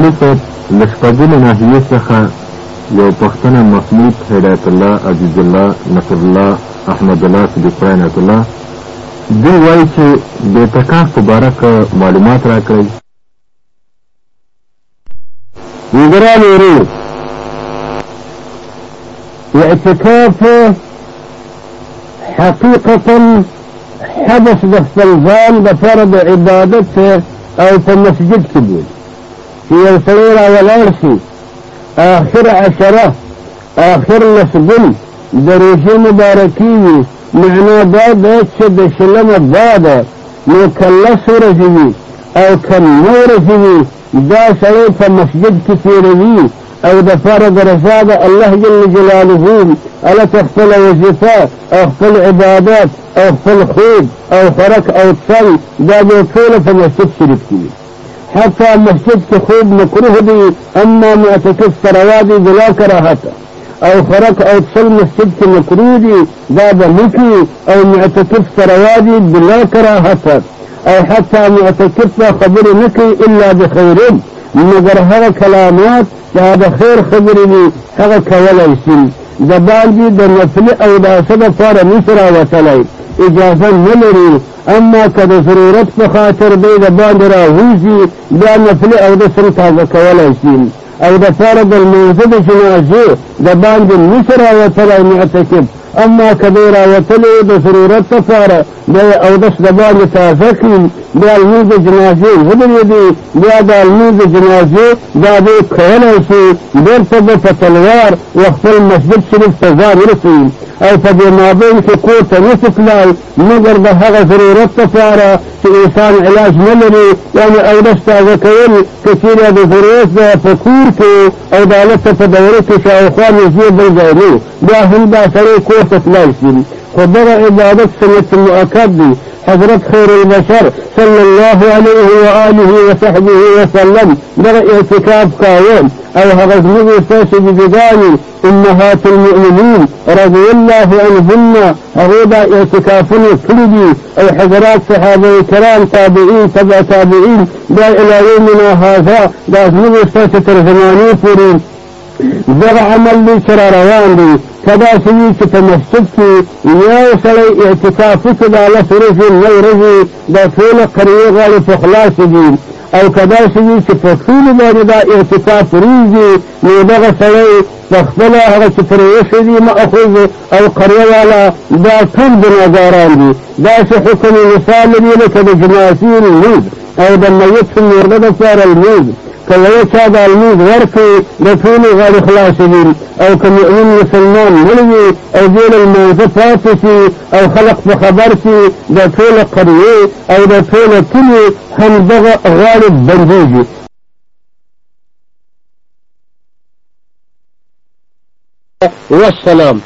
والي صاحب له شپږمې ناحیې څخه یو پښتنه محمود هدایت الله عزیز الله نصر الله احمد الله صدیق عنایت الله دوی وایي چې د اعتکاف په باره کې معلومات راکړئ. وګران ورو. اعتكاف حقيقة حدث د خپل ځان د فرض عبادت او په مسجد کې بول چې یو سړی آخر عشرة آخر لسګل د روژې مبارکي وي معنا دا ده چې د شلمه أو که نو دا سړی مسجد کې تېروي أو د فرض رضا د الله جل جلاله. خپل وظیفه أو خپل عبادات أو خپل خوب أو خرک أو څل دا د ټول په مسجد کې خوب مکروه دي أما معتکف تروادي بلا کراهت أو خرک أو مسجد کې مکروه دي به مکی أو معتکف تروادي بلا کراهت أو حتی معتکف خبر نکي إلا بخير. مگر هغه کلامات دا د خیر خبرې دي هغه کولی شي د باندې د نفلي اوداسه دپاره نشي راوتلی اجازه نه لري اما د ضرورت خاطر دی د باندې راوځي بیا نفلي اودس هم تازه کولی شي أو د پاره د لمانځه د جنازې د باندې نشي راوتلی معتکف اما کدی راوتلی د ضرورت لپاره بیا اودس د باندې تازه کړي بیا لمونځ د جنازې ودرېدي بیا د لمونځ د جنازې دا دی کولی شي بېرته به په تلوار و خپل مسجد شریف ته ځان ورسوي أو مابین کې کور ته نشي تلای مګر د هغه ضرورت لپاره چې انسان علاج نه لري یعنې اودس تازه کول که چېرې د ضرورت دی په کور کې أو د هلته په دوره کې شاوخوا نږدې بل ځای نه بیا هم دا سړی کور عبادت سنت مؤکد دی حضرت خير البشر صلى الله عليه وآله وصحبه وسلم دغه اعتکاف کاوه أو هغه زموږ ستاسو بيبيګانې أمهات المؤمنين رضي الله عنهن هغه دا اعتکافونه کړي دي أو حضرات صحابة کرام تابعین تبع تابعین دا إلى يومنا هذا دا ستاسو تر زمانې پورې دغه عمل دی چې را روان دی کدا سوي چې په مسجد کې یو سړی اعتکاف وکړي د لس ورځې نو ورځې د ټوله قریې غاړې په خلاص دي او کدا سوي چې په ټولو باندې دا اعتکاف وریږي نو دغه سړی په خپله هغه چې پرې ایښی دي مأخوذ او قریه والا دا ټول ګناهګاران دي داسې حکم مثال لري لکه د جنازې لمونځ او د میت مرده دپاره لمونځ که یو چا د الموز ورکړي د ټولو غاړې خلاصوي او که مؤمن مسلمان مړ وي او دې له لمانځه پاتې شي او خلق په خبر شي د ټوله قریې او د ټوله کلي همدغه غاړې بندېږي والسلام